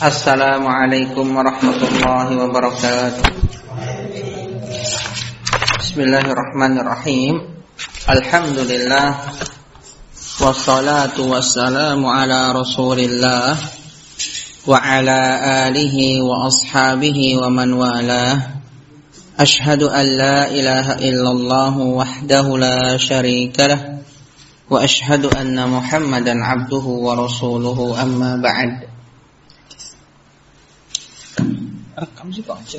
السلام عليكم ورحمة الله وبركاته. بسم الله الرحمن الرحيم. الحمد لله والصلاة والسلام على رسول الله وعلى آله وأصحابه ومن والاه. أشهد أن لا إله إلا الله وحده لا شريك له وأشهد أن محمدا عبده ورسوله أما بعد. 感谢关注。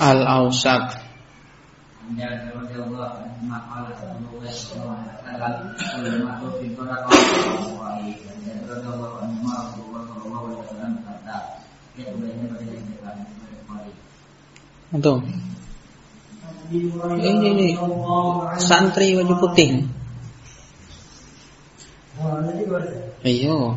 Al Ausat. Untuk ini, ini santri wajib putih. Ayo.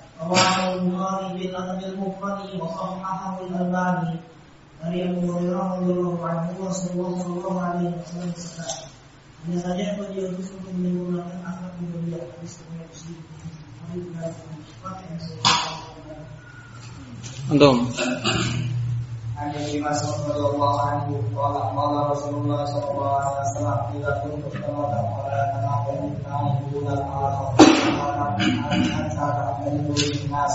رواه البخاري بالادب المفرد وصححه الالباني dari Abu Hurairah radhiyallahu anhu Rasulullah sallallahu alaihi wasallam bersabda hanya saja aku diutus untuk menggunakan akhlak yang mulia hadis riwayat Muslim hadis عن ابن مسعود رضي الله عنه قال قال رسول الله صلى الله عليه وسلم اذا كنت تمام فلا تناقض تعبدون العرب حتى تعتمدوا للناس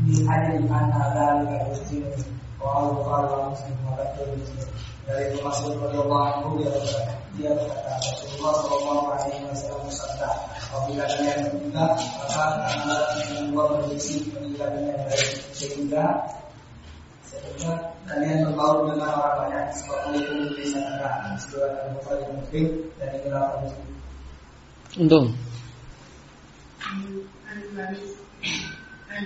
من اجل ان ذلك يسلم رواه البخاري ومسلم ولفظ مسلم dari Ibnu Mas'ud radhiyallahu anhu dia berkata dia berkata Rasulullah sallallahu alaihi wasallam bersabda apabila kalian bertiga maka anda membuat prediksi apabila kalian baik sehingga sehingga kalian berbaur dengan orang banyak sebab itu bisa sebab dan An Malik. An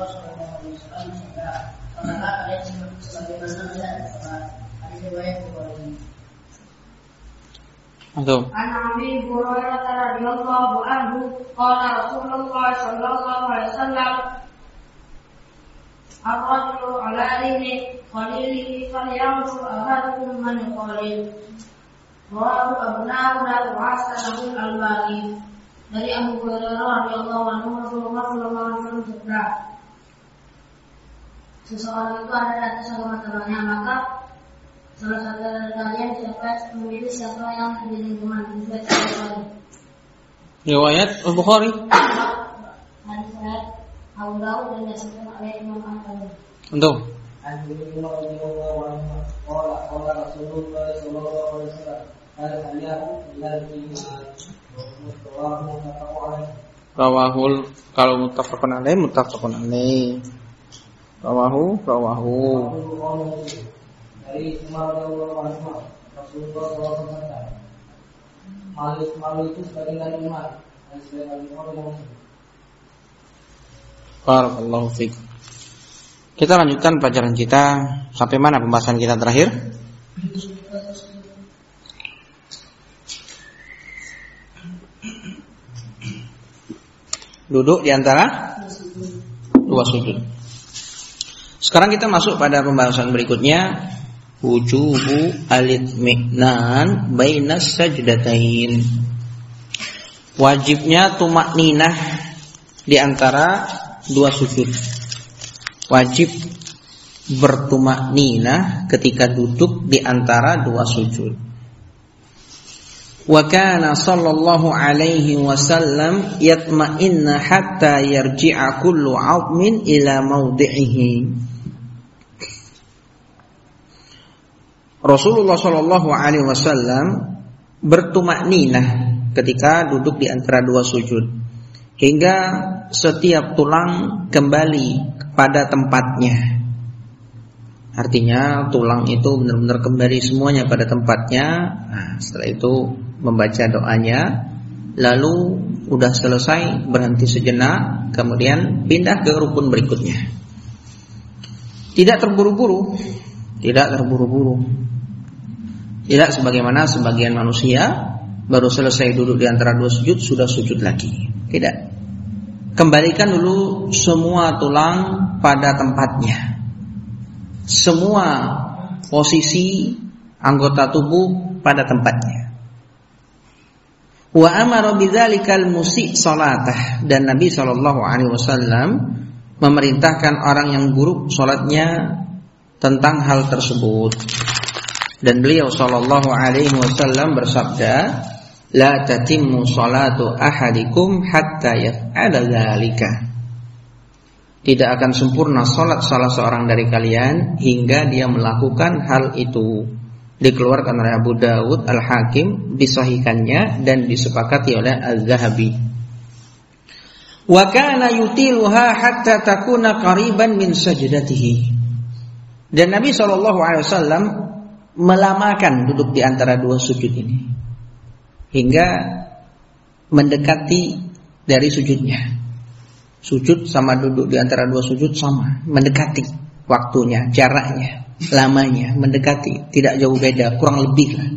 Rasulullah Shallallahu Alaihi Wasallam maka maka kalian sebagaimana Rasulullah sallallahu alaihi wasallam Ar-rajulu ala Dari Abu Hurairah radhiyallahu anhu Rasulullah sallallahu alaihi wasallam seseorang itu ada ratusan teman-temannya maka salah satu dari kalian siapa memilih siapa yang di lingkungan? Riwayat Riwayat Al Bukhari. Hadis riwayat Abu dan oleh Imam Rawahul kalau mutafakun alaih mutafakun alaih Rawahu rawahu. dari Umar radhiyallahu anhu Rasulullah SAW berkata malu malu itu sebagian dari iman dan sebagian dari Barakallahu fikum. Kita lanjutkan pelajaran kita sampai mana pembahasan kita terakhir? Duduk di antara dua sujud. Sekarang kita masuk pada pembahasan berikutnya wujubu alitmi'nan bainas sajdatain. Wajibnya tumak ninah di antara dua sujud. Wajib bertumak ninah ketika duduk di antara dua sujud. Wa kana sallallahu alaihi wasallam yatma'inna hatta yarji'a kullu 'azmin ila mawdi'ihi. Rasulullah sallallahu alaihi wasallam bertumak ninah ketika duduk di antara dua sujud hingga setiap tulang kembali pada tempatnya. Artinya tulang itu benar-benar kembali semuanya pada tempatnya. Nah, setelah itu membaca doanya, lalu udah selesai berhenti sejenak, kemudian pindah ke rukun berikutnya. Tidak terburu-buru, tidak terburu-buru. Tidak sebagaimana sebagian manusia baru selesai duduk di antara dua sujud sudah sujud lagi. Tidak. Kembalikan dulu semua tulang pada tempatnya. Semua posisi anggota tubuh pada tempatnya. Wa amara bidzalikal musi salatah dan Nabi sallallahu alaihi wasallam memerintahkan orang yang buruk salatnya tentang hal tersebut. Dan beliau sallallahu alaihi wasallam bersabda, La tatimmu salatu ahadikum hatta yaf'ala dzalika. Tidak akan sempurna salat salah seorang dari kalian hingga dia melakukan hal itu. Dikeluarkan oleh Abu Dawud Al-Hakim disahihkannya dan disepakati oleh Az-Zahabi. Wa kana yutiluha hatta takuna qariban min sajdatihi. Dan Nabi SAW melamakan duduk di antara dua sujud ini hingga mendekati dari sujudnya. Sujud sama duduk di antara dua sujud sama, mendekati waktunya, jaraknya, lamanya, mendekati, tidak jauh beda, kurang lebih lah.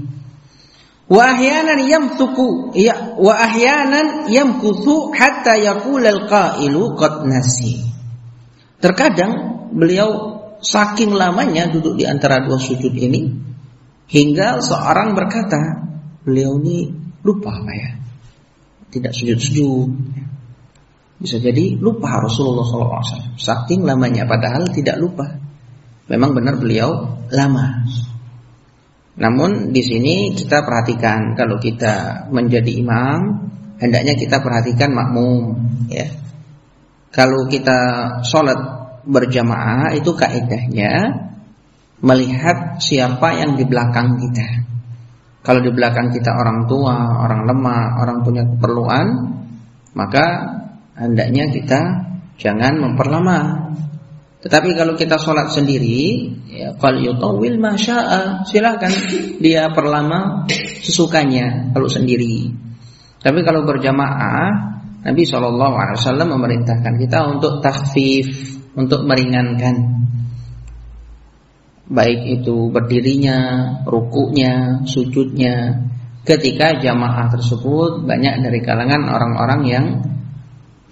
Wa ahyanan yamsuku ya wa ahyanan yamkuthu hatta yaqul al-qailu qad nasi. Terkadang beliau saking lamanya duduk di antara dua sujud ini hingga seorang berkata, beliau ini lupa apa ya? Tidak sujud-sujud. Bisa jadi lupa Rasulullah SAW. Saking lamanya, padahal tidak lupa. Memang benar beliau lama. Namun di sini kita perhatikan kalau kita menjadi imam, hendaknya kita perhatikan makmum. Ya. Kalau kita sholat berjamaah itu kaidahnya melihat siapa yang di belakang kita. Kalau di belakang kita orang tua, orang lemah, orang punya keperluan, maka hendaknya kita jangan memperlama. Tetapi kalau kita sholat sendiri, ya fal yutawil masya'a, silakan dia perlama sesukanya kalau sendiri. Tapi kalau berjamaah, Nabi Wasallam memerintahkan kita untuk takhfif, untuk meringankan. Baik itu berdirinya, rukuknya, sujudnya. Ketika jamaah tersebut banyak dari kalangan orang-orang yang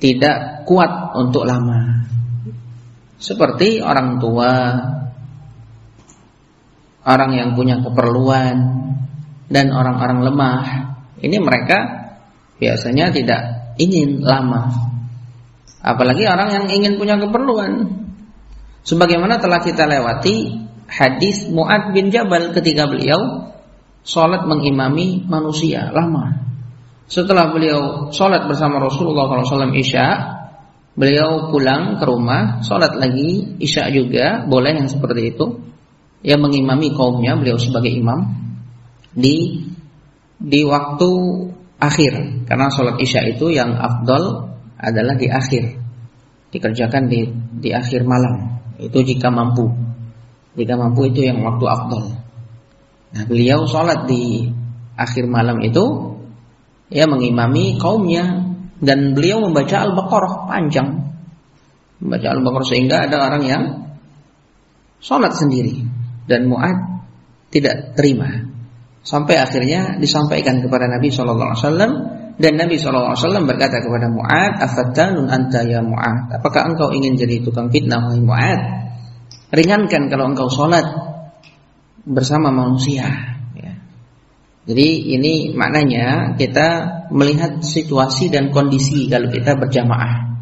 tidak kuat untuk lama. Seperti orang tua, orang yang punya keperluan, dan orang-orang lemah. Ini mereka biasanya tidak ingin lama. Apalagi orang yang ingin punya keperluan. Sebagaimana telah kita lewati hadis Muad bin Jabal ketika beliau sholat mengimami manusia lama. Setelah beliau sholat bersama Rasulullah SAW Isya, Beliau pulang ke rumah, sholat lagi, isya juga, boleh yang seperti itu. Yang mengimami kaumnya, beliau sebagai imam di di waktu akhir, karena sholat isya itu yang afdol adalah di akhir, dikerjakan di di akhir malam. Itu jika mampu, jika mampu itu yang waktu afdol. Nah, beliau sholat di akhir malam itu, ya mengimami kaumnya dan beliau membaca Al-Baqarah panjang. Membaca Al-Baqarah sehingga ada orang yang sholat sendiri dan Mu'ad tidak terima. Sampai akhirnya disampaikan kepada Nabi Shallallahu Alaihi Wasallam dan Nabi Wasallam berkata kepada Mu'ad, "Afattanun anta ya Mu'ad? Apakah engkau ingin jadi tukang fitnah wahai Mu'ad? Ringankan kalau engkau sholat bersama manusia." Jadi ini maknanya kita melihat situasi dan kondisi kalau kita berjamaah.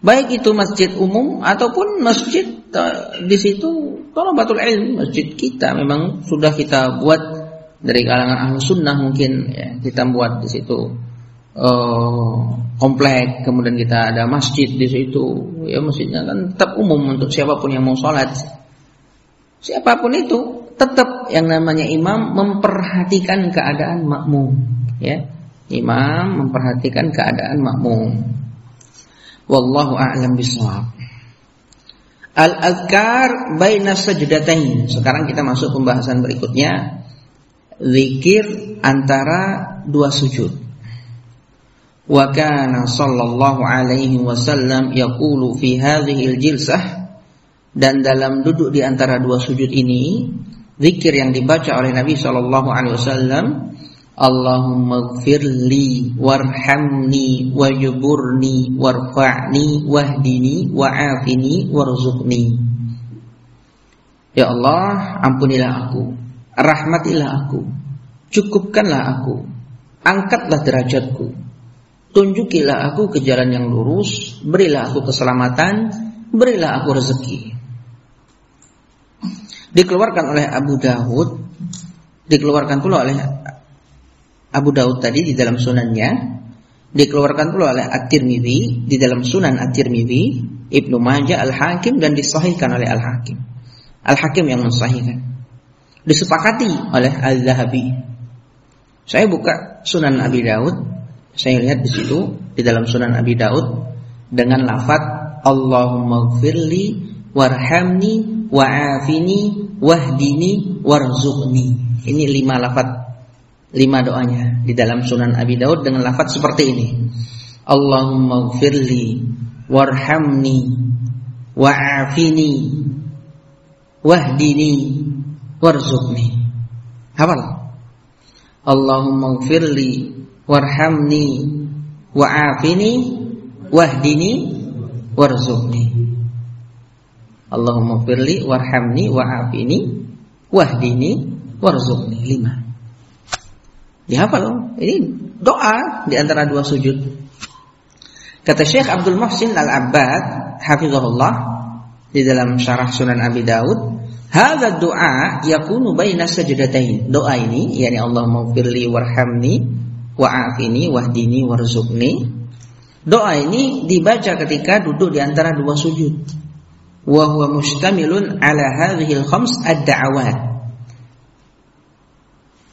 Baik itu masjid umum ataupun masjid uh, di situ batul ilm, masjid kita memang sudah kita buat dari kalangan ahlu sunnah mungkin ya, kita buat di situ uh, komplek, kemudian kita ada masjid di situ, ya masjidnya kan tetap umum untuk siapa pun yang mau sholat, siapa pun itu tetap yang namanya imam memperhatikan keadaan makmum ya. Imam memperhatikan keadaan makmum. Wallahu a'lam bishawab al azkar baina sajdatain. Sekarang kita masuk pembahasan berikutnya zikir antara dua sujud. Wa kana sallallahu alaihi wasallam yaqulu fi hadhihi al-jilsah dan dalam duduk di antara dua sujud ini zikir yang dibaca oleh Nabi Shallallahu Alaihi Wasallam Allahumma gfirli warhamni wajuburni warfa'ni wahdini wa'afini warzuqni. Ya Allah ampunilah aku rahmatilah aku. Cukupkanlah aku. Angkatlah derajatku. Tunjukilah aku ke jalan yang lurus. Berilah aku keselamatan. Berilah aku rezeki. Dikeluarkan oleh Abu Dawud. Dikeluarkan pula oleh Abu Dawud tadi di dalam sunannya. Dikeluarkan pula oleh At-Tirmidzi di dalam Sunan At-Tirmidzi Ibnu Majah Al-Hakim dan disahihkan oleh Al-Hakim. Al-Hakim yang mensahihkan disepakati oleh Al-Zahabi saya buka Sunan Abi Daud saya lihat di situ di dalam Sunan Abi Daud dengan lafaz Allahumma gfirli warhamni wa'afini wahdini warzuqni. Ini lima lafaz lima doanya di dalam Sunan Abi Daud dengan lafaz seperti ini. Allahumma gfirli warhamni wa'afini wahdini warzuqni. Hafal. Allahumma gfirli warhamni wa'afini wahdini warzuqni. Allahumma firli warhamni wa'afini wahdini warzuqni. Lima. Dihafal. Ini doa di antara dua sujud. Kata Syekh Abdul Muhsin Al-Abbad hafizahullah di dalam syarah Sunan Abi Daud, hadza doa yakunu baina sajdatain. Doa ini yakni Allahumma firli warhamni wa'afini wahdini warzuqni. Doa ini dibaca ketika duduk di antara dua sujud wa huwa mustamilun ala hadhihi al-khams ad-da'awat.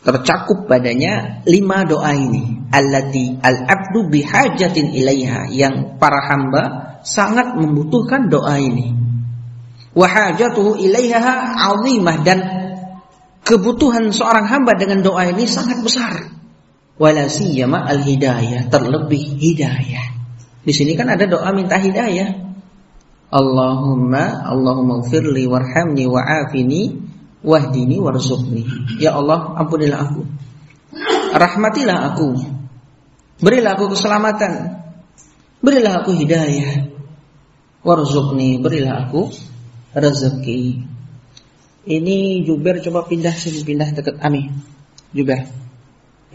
Tercakup padanya lima doa ini allati al-abdu bihajatin ilaiha yang para hamba sangat membutuhkan doa ini. Wa hajatuhu ilaiha 'azimah dan kebutuhan seorang hamba dengan doa ini sangat besar. Wala siyama al-hidayah, terlebih hidayah. Di sini kan ada doa minta hidayah. Allahumma Allahumma gfirli warhamni wa'afini wahdini warzuqni. Ya Allah, ampunilah aku. Rahmatilah aku. Berilah aku keselamatan. Berilah aku hidayah. Warzuqni, berilah aku rezeki. Ini Juber coba pindah sini, pindah dekat Ami. Juber.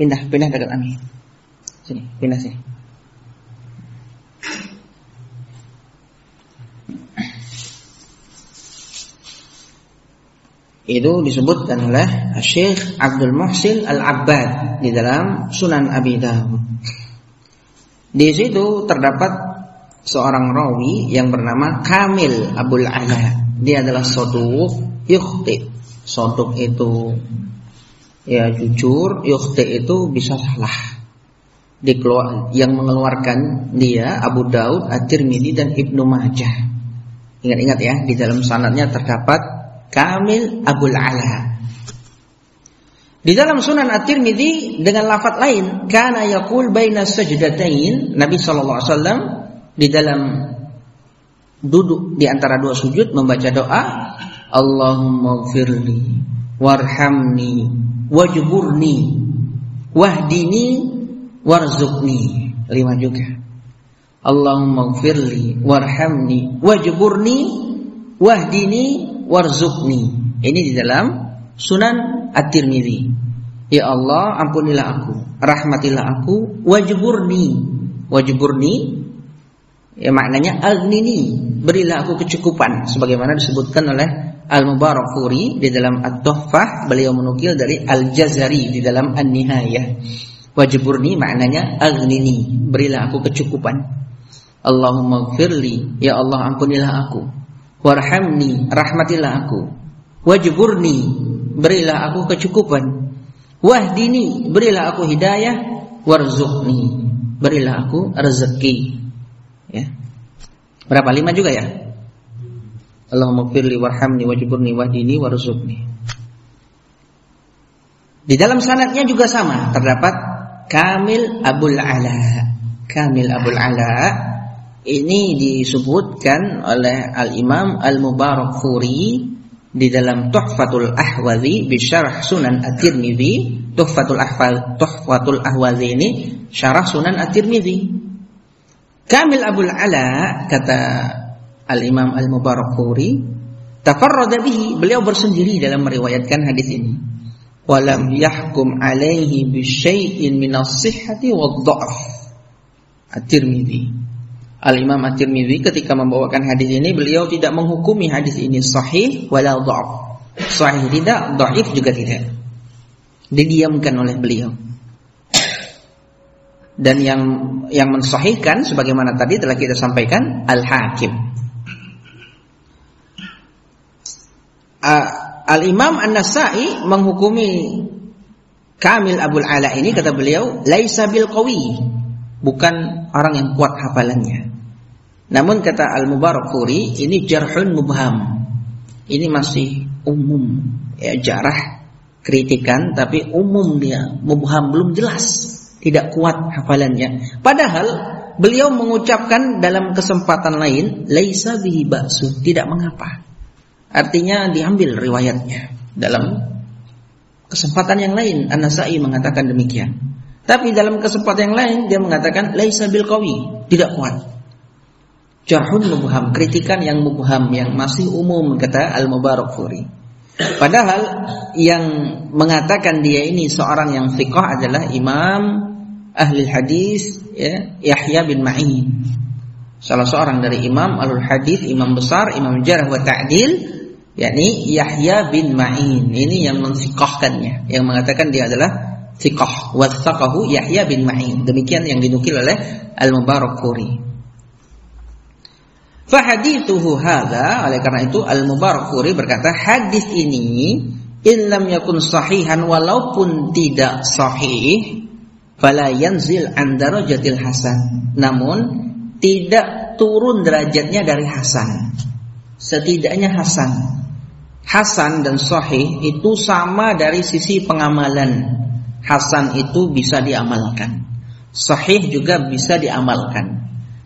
Pindah, pindah dekat Ami. Sini, pindah sini. itu disebutkan oleh Syekh Abdul Muhsin Al-Abbad di dalam Sunan Abi Dawud. Di situ terdapat seorang rawi yang bernama Kamil Abul Ala. Dia adalah soduk yukhti. Soduk itu ya jujur, yukhti itu bisa salah. Dikeluar, yang mengeluarkan dia Abu Daud, At-Tirmidzi dan Ibnu Majah. Ingat-ingat ya, di dalam sanadnya terdapat Kamil Abul Ala. Di dalam Sunan At-Tirmidzi dengan lafaz lain, kana yaqul baina sajdatain, Nabi sallallahu alaihi wasallam di dalam duduk di antara dua sujud membaca doa Allahumma gfirli warhamni wajburni wahdini warzuqni lima juga. Allahumma gfirli warhamni wajburni wahdini warzuqni ini di dalam Sunan At-Tirmidzi. Ya Allah ampunilah aku rahmatilah aku wajburni. Wajburni Ya maknanya aghnini, berilah aku kecukupan sebagaimana disebutkan oleh Al-Mubarakfuri di dalam At-Tuhfah beliau menukil dari Al-Jazari di dalam An-Nihayah. Wajiburni maknanya aghnini, berilah aku kecukupan. Allahumma gfirli, ya Allah ampunilah aku. Warhamni, rahmatilah aku. Wajiburni, berilah aku kecukupan. Wahdini, berilah aku hidayah. Warzuqni, berilah aku rezeki. Ya. Berapa? Lima juga ya? Allahumma firli warhamni wajburni wahdini warzuqni. Di dalam sanatnya juga sama, terdapat Kamil Abul Ala. Kamil Abul Ala ini disebutkan oleh Al-Imam Al-Mubarak Furi di dalam Tuhfatul Ahwazi bi syarah Sunan At-Tirmizi. Tuhfatul Ahwazi ini syarah Sunan At-Tirmizi. Kamil Abul Ala kata Al-Imam Al-Mubarakfuri tafarrada bihi. Beliau bersendiri dalam meriwayatkan hadis ini. Walam yahkum alaihi bi syai'in min as-sihhati wad-dha'f At-Tirmidzi Al-Imam At-Tirmidzi ketika membawakan hadis ini beliau tidak menghukumi hadis ini sahih wala dha'f sahih tidak dhaif juga tidak. Didiamkan oleh beliau dan yang yang mensahihkan sebagaimana tadi telah kita sampaikan Al-Hakim. Uh, Al-Imam An-Nasai menghukumi Kamil Abul Ala ini kata beliau laisa bil qawi, bukan orang yang kuat hafalannya. Namun kata Al-Mubarakfuri ini jarhun mubham. Ini masih umum ya jarah kritikan tapi umum dia mubham belum jelas tidak kuat hafalannya. Padahal beliau mengucapkan dalam kesempatan lain laisa bihi ba'su, tidak mengapa. Artinya diambil riwayatnya dalam kesempatan yang lain An-Nasa'i mengatakan demikian. Tapi dalam kesempatan yang lain dia mengatakan laisa bil qawi, tidak kuat. Jarhun mubham, kritikan yang mubham yang masih umum kata Al-Mubarakfuri. Padahal yang mengatakan dia ini seorang yang fiqh adalah Imam ahli hadis ya Yahya bin Ma'in. Salah seorang dari imam alul hadis, imam besar, imam jarh wa ta'dil, yakni Yahya bin Ma'in. Ini yang mensikahkannya, yang mengatakan dia adalah thiqah. Wathaqahu Yahya bin Ma'in. Demikian yang dinukil oleh Al-Mubarakfuri. Fahadithuhu hadha oleh karena itu Al-Mubarakfuri berkata hadis ini in lam yakun sahihan walaupun tidak sahih fala yanzil an darajatil hasan. Namun tidak turun derajatnya dari hasan. Setidaknya hasan. Hasan dan sahih itu sama dari sisi pengamalan. Hasan itu bisa diamalkan. Sahih juga bisa diamalkan.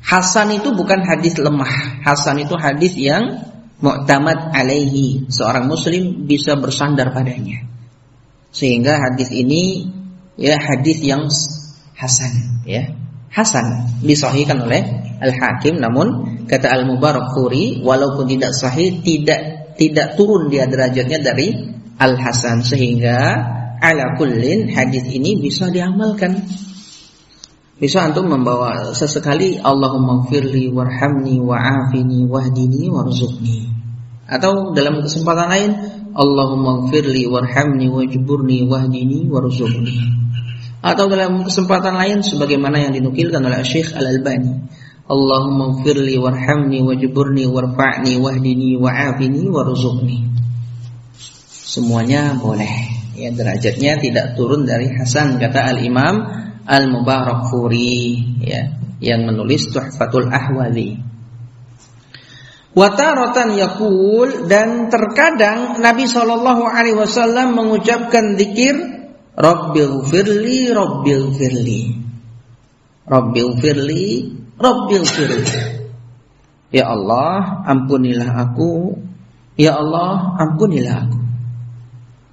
Hasan itu bukan hadis lemah. Hasan itu hadis yang mu'tamad alaihi. Seorang muslim bisa bersandar padanya. Sehingga hadis ini ya hadis yang hasan ya. Hasan disahihkan oleh Al-Hakim. Namun kata Al-Mubarakfuri walaupun tidak sahih tidak tidak turun dia derajatnya dari Al-Hasan. Sehingga ala kullin hadis ini bisa diamalkan. Bisa antum membawa sesekali Allahumma firli warhamni wa'afini wahdini warzuqni. Atau dalam kesempatan lain Allahumma firli warhamni wajburni wahdini warzuqni atau dalam kesempatan lain sebagaimana yang dinukilkan oleh Syekh Al-Albani Allahumma firli warhamni wajburni warfa'ni wahdini wa'afini warzuqni. Semuanya boleh. Ya derajatnya tidak turun dari Hasan kata Al-Imam Al-Mubarakfuri ya yang menulis Tuhfatul Ahwazi. Wataratan yakul dan terkadang Nabi Shallallahu Alaihi Wasallam mengucapkan zikir Rabbil firli Rabbil firli Rabbil firli Rabbil firli Ya Allah ampunilah aku. Ya Allah ampunilah aku.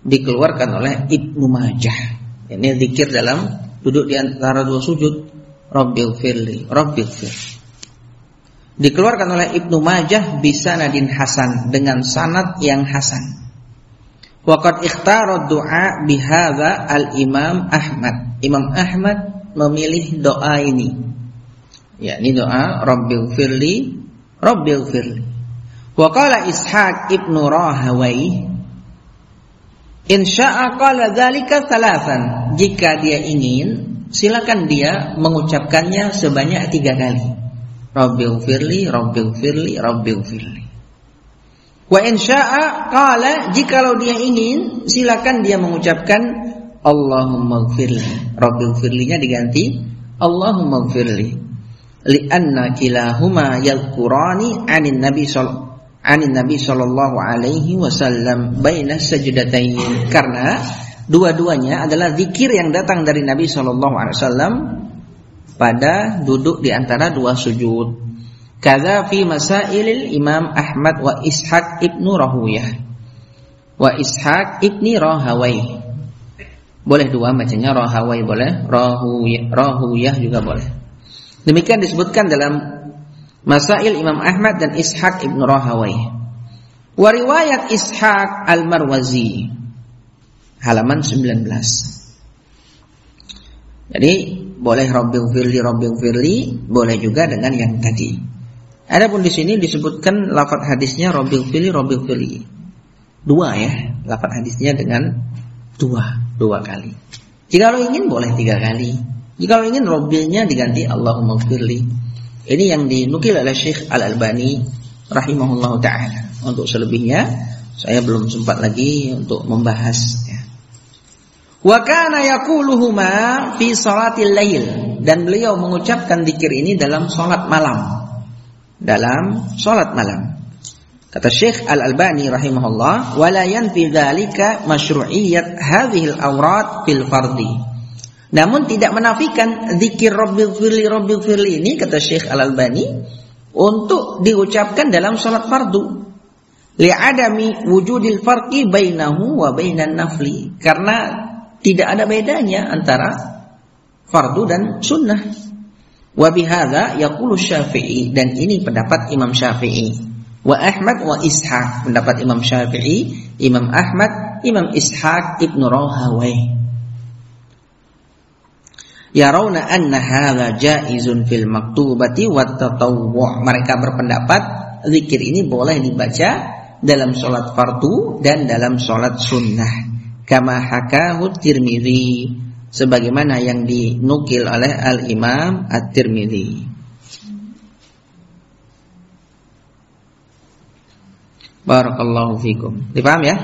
Dikeluarkan oleh Ibnu Majah. Ini zikir dalam duduk di antara dua sujud. Rabbil firli Rabbil firli Dikeluarkan oleh Ibnu Majah bisa Nadin Hasan dengan sanad yang hasan. Waqad ikhtara doa bihadza al-Imam Ahmad. Imam Ahmad memilih doa ini. Ya, ini doa Rabbil firli Rabbil firli. Wa qala Ishaq Ibnu Rahawai Insya'a qala thalathan. Jika dia ingin, silakan dia mengucapkannya sebanyak tiga kali. Rabbil firli, Rabbil firli, Rabbil firli. Wa insya'a qala jikalau dia ingin silakan dia mengucapkan Allahumma gfirli. Rabbil firlinya diganti Allahumma gfirli. Lianna kilahuma yadhkurani anin nabi sallallahu anin nabi sallallahu alaihi wasallam baina sajdatain karena dua-duanya adalah zikir yang datang dari Nabi sallallahu alaihi wasallam pada duduk di antara dua sujud. Kaza fi masailil Imam Ahmad wa Ishaq ibnu Rahuyah. Wa Ishaq ibni Rahawai. Boleh dua macamnya Rahawai boleh, Rahuyah, Rahuyah juga boleh. Demikian disebutkan dalam Masail Imam Ahmad dan Ishaq ibnu Rahawai. Wa riwayat Ishaq al-Marwazi halaman 19. Jadi boleh Rabbil firli Rabbil firli, boleh juga dengan yang tadi. Adapun di sini disebutkan lafaz hadisnya Rabbil firli Rabbil firli. Dua ya, lafaz hadisnya dengan dua, dua kali. Jika lo ingin boleh tiga kali. Jika lo ingin Rabbilnya diganti Allahumma firli. Ini yang dinukil oleh Syekh Al-Albani rahimahullah taala. Untuk selebihnya saya belum sempat lagi untuk membahas Wa kana fi salatil lail dan beliau mengucapkan zikir ini dalam salat malam. Dalam salat malam. Kata Syekh Al-Albani rahimahullah, "Wala yanfi dzalika masyru'iyyat hadhihi al-awrat fil fardhi." Namun tidak menafikan zikir Rabbil firli firli ini kata Syekh Al-Albani untuk diucapkan dalam salat fardu. Li'adami wujudil farqi bainahu wa bainan nafli. Karena tidak ada bedanya antara fardu dan sunnah. Wa bihadza yaqulu Syafi'i dan ini pendapat Imam Syafi'i. Wa Ahmad wa Ishaq pendapat Imam Syafi'i, Imam Ahmad, Imam Ishaq Ibnu Rahawai. Yarawna anna hadza jaizun fil maktubati wat tatawwu'. Mereka berpendapat zikir ini boleh dibaca dalam sholat fardu dan dalam sholat sunnah kama hakahu Tirmizi sebagaimana yang dinukil oleh Al Imam At-Tirmizi. Barakallahu fikum. Dipaham ya?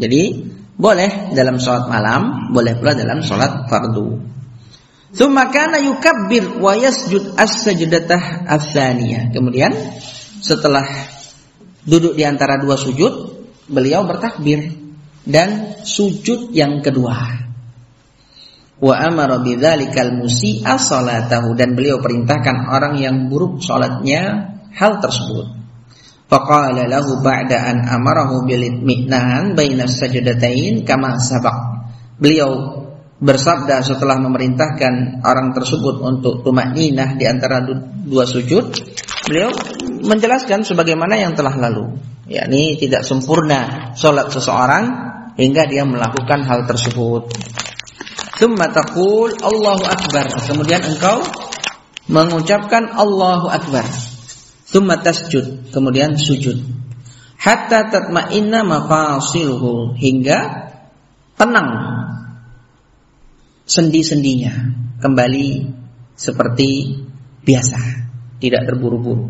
Jadi boleh dalam sholat malam, boleh pula dalam sholat fardu. Tsumma kana yukabbir wa yasjud as-sajdatah. Kemudian setelah duduk di antara dua sujud, beliau bertakbir dan sujud yang kedua. Wa amara bidzalikal musii'a salatahu dan beliau perintahkan orang yang buruk salatnya hal tersebut. Faqala lahu ba'da an amarahu bil itminan baina sajdatain kama sabaq. Beliau bersabda setelah memerintahkan orang tersebut untuk tumakninah di antara dua sujud, beliau menjelaskan sebagaimana yang telah lalu. yakni tidak sempurna salat seseorang hingga dia melakukan hal tersebut. Tsumma taqul Allahu akbar. Kemudian engkau mengucapkan Allahu akbar. Tsumma tasjud, kemudian sujud. Hatta tatma'inna mafasiluhu hingga tenang sendi-sendinya kembali seperti biasa. tidak terburu-buru.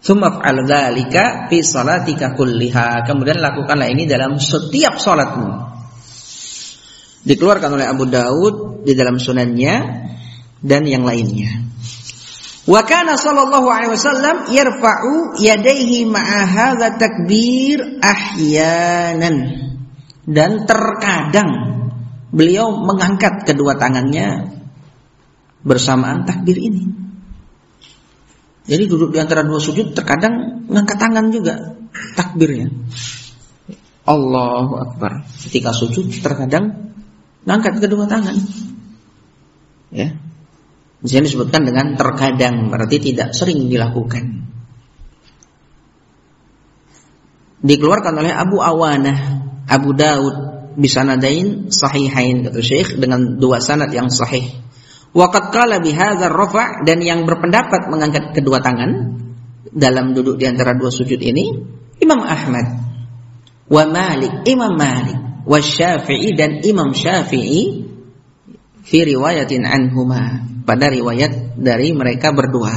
Tsumaf'al dzalika fi salatika kulliha. Kemudian lakukanlah ini dalam setiap salatmu. Dikeluarkan oleh Abu Daud di dalam sunannya dan yang lainnya. Wa kana sallallahu alaihi wasallam yarfa'u yadayhi ma'a hadza takbir ahyanan. Dan terkadang beliau mengangkat kedua tangannya bersamaan takbir ini. Jadi duduk di antara dua sujud terkadang mengangkat tangan juga takbirnya. Allahu Akbar. Ketika sujud terkadang mengangkat kedua tangan. Ya. Di disebutkan dengan terkadang berarti tidak sering dilakukan. Dikeluarkan oleh Abu Awanah, Abu Daud bisanadain sahihain kata Syekh dengan dua sanad yang sahih. Waqad qala bihadzal rafa' dan yang berpendapat mengangkat kedua tangan dalam duduk di antara dua sujud ini Imam Ahmad wa Malik, Imam Malik, wa Syafi'i dan Imam Syafi'i fi riwayatin anhuma pada riwayat dari mereka berdua.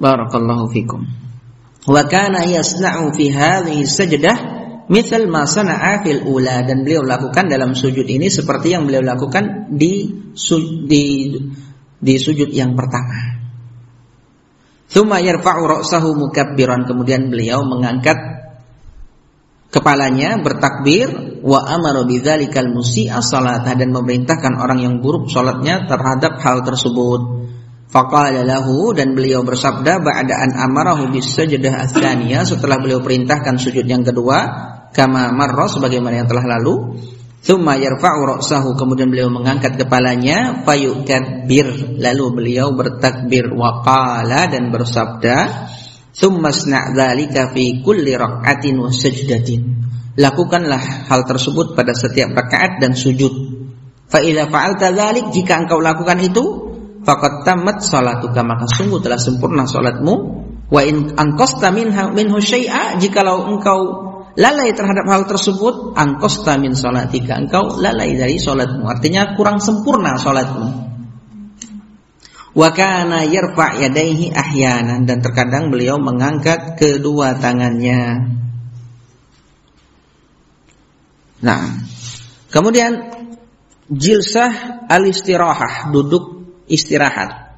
Barakallahu fikum. Wa kana yasna'u fi hadhihi sajdah misal ma sana'a fil ula dan beliau lakukan dalam sujud ini seperti yang beliau lakukan di di di sujud yang pertama. Thumma yarfa'u ra'sahu mukabbiran kemudian beliau mengangkat kepalanya bertakbir wa amara bidzalikal musii'a salatah dan memerintahkan orang yang buruk salatnya terhadap hal tersebut. Faqala lahu dan beliau bersabda ba'da an amarahu bis sajdah ats-tsaniyah setelah beliau perintahkan sujud yang kedua kama marra sebagaimana yang telah lalu Thumma yarfa'u ra'sahu kemudian beliau mengangkat kepalanya fayukabbir lalu beliau bertakbir waqala dan bersabda Thumma sna' dzalika fi kulli rak'atin wa sajdatin. Lakukanlah hal tersebut pada setiap rakaat dan sujud. Fa idza fa'alta dzalik jika engkau lakukan itu faqad tammat salatuka maka sungguh telah sempurna salatmu wa in anqasta minha minhu syai'a jikalau engkau lalai terhadap hal tersebut angkosta min salatika engkau lalai dari salatmu artinya kurang sempurna salatmu Wa kana yarfa' yadayhi ahyanan dan terkadang beliau mengangkat kedua tangannya. Nah, kemudian jilsah al-istirahah, duduk istirahat.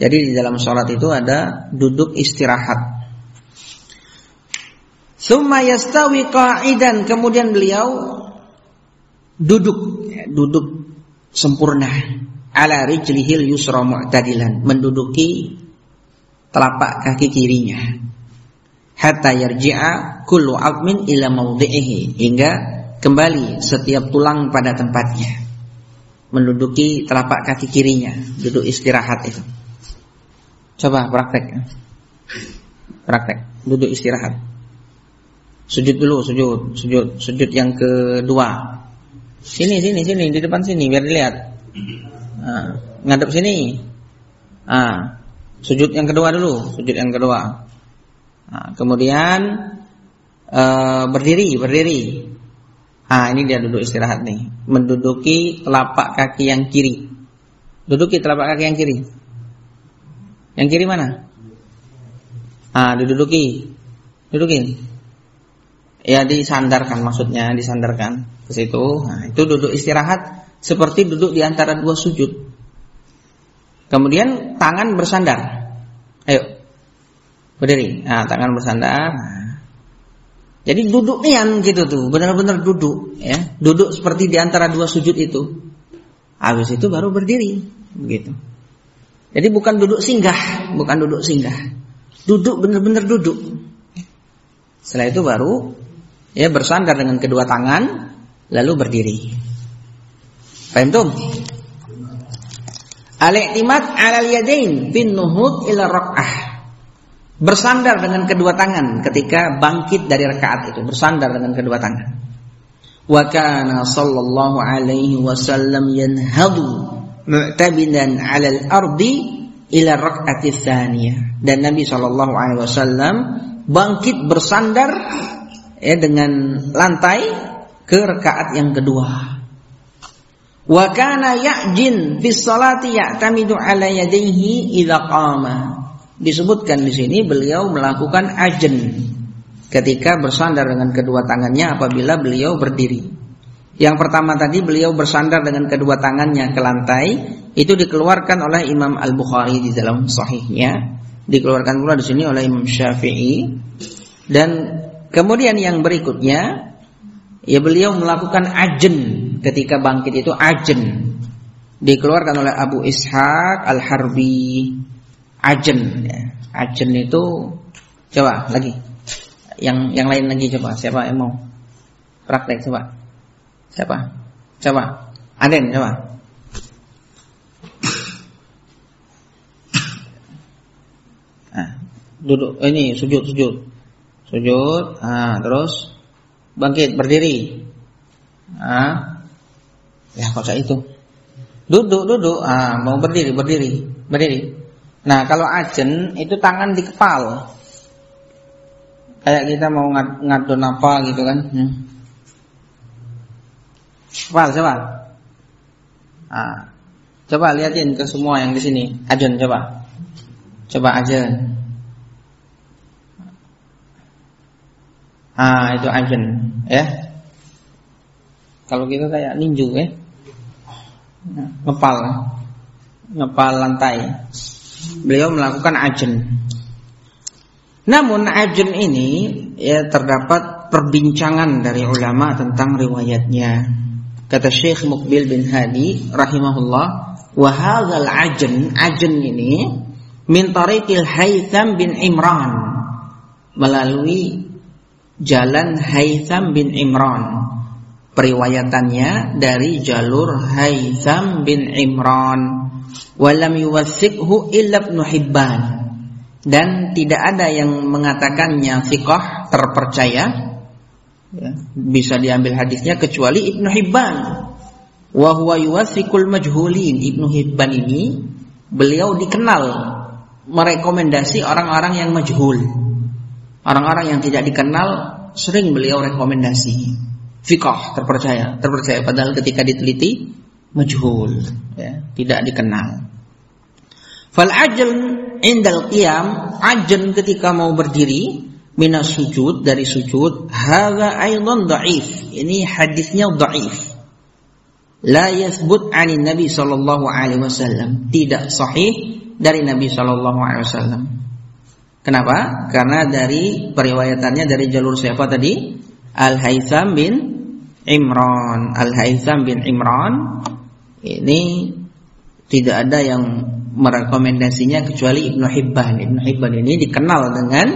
Jadi di dalam sholat itu ada duduk istirahat. Summa yastawi qa'idan, kemudian beliau duduk, duduk sempurna ala rijlihil yusra mu'tadilan. Menduduki telapak kaki kirinya. Hatta yarji'a kullu 'azmin ila mawdi'ihi. Hingga kembali setiap tulang pada tempatnya. Menduduki telapak kaki kirinya. Duduk istirahat itu. Coba praktek. Praktek. Duduk istirahat. Sujud dulu sujud sujud sujud yang kedua. Sini sini sini di depan sini biar dilihat Nah, ngadep sini. Nah, sujud yang kedua dulu, sujud yang kedua. Nah, kemudian uh, berdiri, berdiri. Ah, ini dia duduk istirahat nih, menduduki telapak kaki yang kiri. Duduki telapak kaki yang kiri. Yang kiri mana? Ah, diduduki. Dudukin. Ya disandarkan maksudnya, disandarkan ke situ. Nah, itu duduk istirahat seperti duduk di antara dua sujud. Kemudian tangan bersandar. Ayo. Berdiri. Nah, tangan bersandar. Jadi duduk nian gitu tuh, benar-benar duduk ya. Duduk seperti di antara dua sujud itu. Habis itu baru berdiri, begitu. Jadi bukan duduk singgah, bukan duduk singgah. Duduk benar-benar duduk. Setelah itu baru ya bersandar dengan kedua tangan lalu berdiri. Paham tuh? Al-i'timad 'alal yadain bin nuhud ila rak'ah. Bersandar dengan kedua tangan ketika bangkit dari rakaat itu, bersandar dengan kedua tangan. Wa kana sallallahu alaihi wasallam yanhadu mu'tabidan 'alal ardi ila rak'ati tsaniyah. Dan Nabi sallallahu alaihi wasallam bangkit bersandar ya dengan lantai ke rakaat yang kedua. Wa kana ya'jin fi sholati ya'tamidu ala yadayhi idza. Disebutkan di sini beliau melakukan ajen ketika bersandar dengan kedua tangannya apabila beliau berdiri. Yang pertama tadi beliau bersandar dengan kedua tangannya ke lantai itu dikeluarkan oleh Imam Al Bukhari di dalam sahihnya, dikeluarkan pula di sini oleh Imam Syafi'i dan kemudian yang berikutnya ya beliau melakukan ajen ketika bangkit itu ajen dikeluarkan oleh Abu Ishaq Al Harbi ajen ya. ajen itu coba lagi yang yang lain lagi coba siapa yang mau praktek coba Siapa? Coba. Aden, coba. Nah, duduk oh, ini sujud sujud. Sujud, ah, terus bangkit berdiri. Ah. Ya, saya itu. Duduk, duduk. Ah, mau berdiri, berdiri, berdiri. Nah, kalau ajen itu tangan di kepal. Kayak kita mau ngad ngadon apa gitu kan. Hmm. Coba, coba. Nah, coba liatin ke semua yang di sini. Ajun coba. Coba ajun. Ah, itu ajun, ya. Kalau kita kayak ninju, ya. Ngepal. Ngepal lantai. Beliau melakukan ajun. Namun ajun ini ya terdapat perbincangan dari ulama tentang riwayatnya. Kata Syekh Mukbil bin Hadi rahimahullah, wa hadzal ajn, ajn ini min tariqil Haytham bin Imran melalui jalan Haytham bin Imran. Periwayatannya dari jalur Haytham bin Imran. Walam yuwathiqhu illa Ibn Hibban. Dan tidak ada yang mengatakannya fiqh terpercaya ya, bisa diambil hadisnya kecuali Ibnu Hibban. Wa huwa yuwathiqul majhulin. Ibnu Hibban ini beliau dikenal merekomendasi orang-orang yang majhul. Orang-orang yang tidak dikenal sering beliau rekomendasi. Fiqh terpercaya, terpercaya padahal ketika diteliti majhul, ya, tidak dikenal. Fal ajl indal qiyam, ajn ketika mau berdiri minas sujud dari sujud hadza aidan dhaif ini hadisnya dhaif la yathbut 'ani nabi sallallahu alaihi wasallam. Tidak sahih dari nabi sallallahu alaihi wasallam. Kenapa? Karena dari periwayatannya dari jalur siapa tadi? Al haitham bin imran al haitham bin imran ini tidak ada yang merekomendasinya kecuali Ibnu Hibban. Ibnu Hibban ini dikenal dengan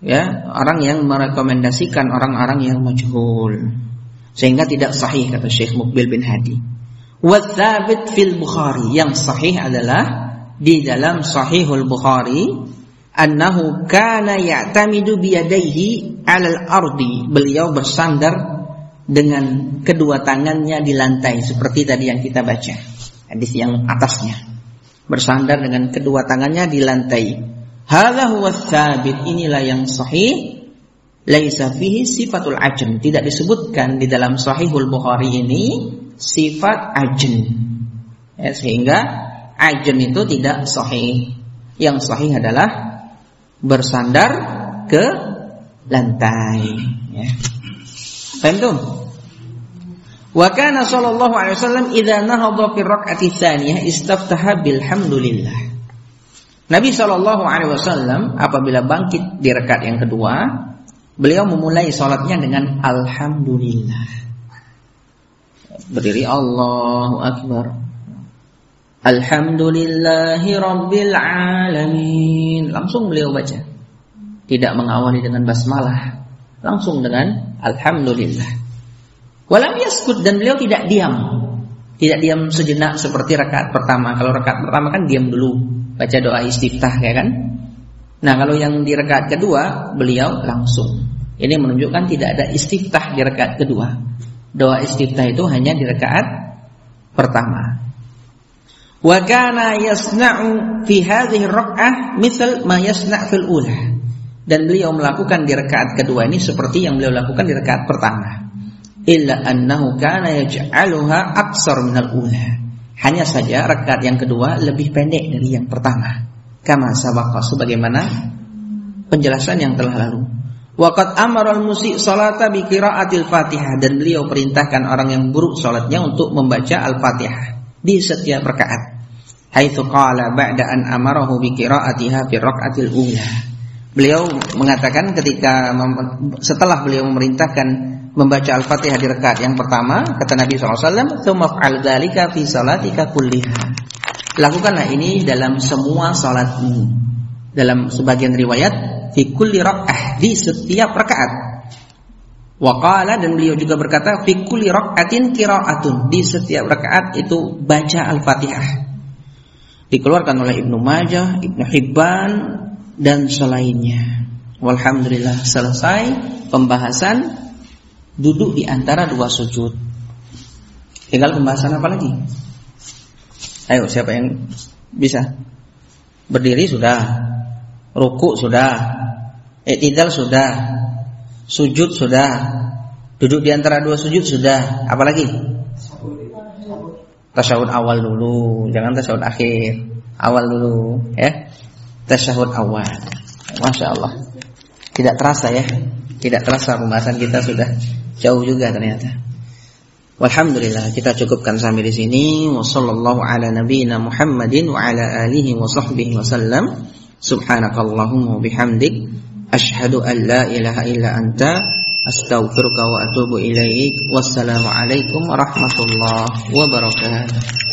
ya orang yang merekomendasikan orang-orang yang majhul sehingga tidak sahih kata Syekh Mukbil bin Hadi. Watsabit fil Bukhari yang sahih adalah di dalam Sahihul Bukhari annahu kana ya'tamidu biyadaihi 'alal ardi. Beliau bersandar dengan kedua tangannya di lantai seperti tadi yang kita baca. Hadis yang atasnya. Bersandar dengan kedua tangannya di lantai. Hadza. Inilah yang sahih. Laisa fihi sifatul ajn. Tidak disebutkan di dalam Sahihul Bukhari ini sifat ajn. Ya, sehingga ajn itu tidak sahih. Yang sahih adalah bersandar ke lantai. Ya. Paham Wa kana sallallahu alaihi wasallam idza nahadha fi rak'ati tsaniyah istaftaha bilhamdulillah. Nabi Shallallahu Alaihi Wasallam apabila bangkit di rakaat yang kedua, beliau memulai sholatnya dengan Alhamdulillah. Berdiri Allahu Akbar. Alhamdulillahi Rabbil Alamin. Langsung beliau baca. Tidak mengawali dengan basmalah. Langsung dengan Alhamdulillah. Walam yaskut dan beliau tidak diam. Tidak diam sejenak seperti rakaat pertama. Kalau rakaat pertama kan diam dulu baca doa istiftah ya kan? Nah, kalau yang di rakaat kedua beliau langsung. Ini menunjukkan tidak ada istiftah di rakaat kedua. Doa istiftah itu hanya di rakaat pertama. Wa kana yasna'u fi hadhihi rak'ah misal ma yasna' fil ula. Dan beliau melakukan di rakaat kedua ini seperti yang beliau lakukan di rakaat pertama. Illa annahu kana yaj'aluha aksar minal ula. Hanya saja rakaat yang kedua lebih pendek dari yang pertama. Kama sabaqa sebagaimana penjelasan yang telah lalu. Waqad amara al-musi' salata bi qiraatil Fatihah dan beliau perintahkan orang yang buruk salatnya untuk membaca Al-Fatihah di setiap rakaat. Haitsu qala ba'da an amarahu bi qiraatiha fi rakaatil ula. Beliau mengatakan ketika setelah beliau memerintahkan membaca Al-Fatihah di rakaat yang pertama, kata Nabi SAW, "Tsumma fa'al dzalika fi salatika kulliha." Lakukanlah ini dalam semua salatmu. Dalam sebagian riwayat, fi kulli rak'ah, di setiap rakaat. Waqala dan beliau juga berkata, fi kulli rak'atin qira'atun, di setiap rakaat itu baca Al-Fatihah. Dikeluarkan oleh Ibnu Majah, Ibnu Hibban dan selainnya. Walhamdulillah selesai pembahasan duduk di antara dua sujud. Tinggal pembahasan apa lagi? Ayo siapa yang bisa? Berdiri sudah, ruku sudah, iktidal sudah, sujud sudah, duduk di antara dua sujud sudah. Apalagi? Tasyahud awal dulu, jangan tasyahud akhir. Awal dulu, ya. Tasyahud awal. Masya Allah. Tidak terasa ya. Tidak terasa pembahasan kita sudah Jauh juga ternyata. Walhamdulillah kita cukupkan sampai di sini. Wassallallahu ala nabiyyina Muhammadin wa ala alihi wa sahbihi wasallam. Subhanakallahumma bihamdik asyhadu an la ilaha illa anta astaghfiruka wa atubu ilaik. Wassalamu alaikum warahmatullahi wabarakatuh.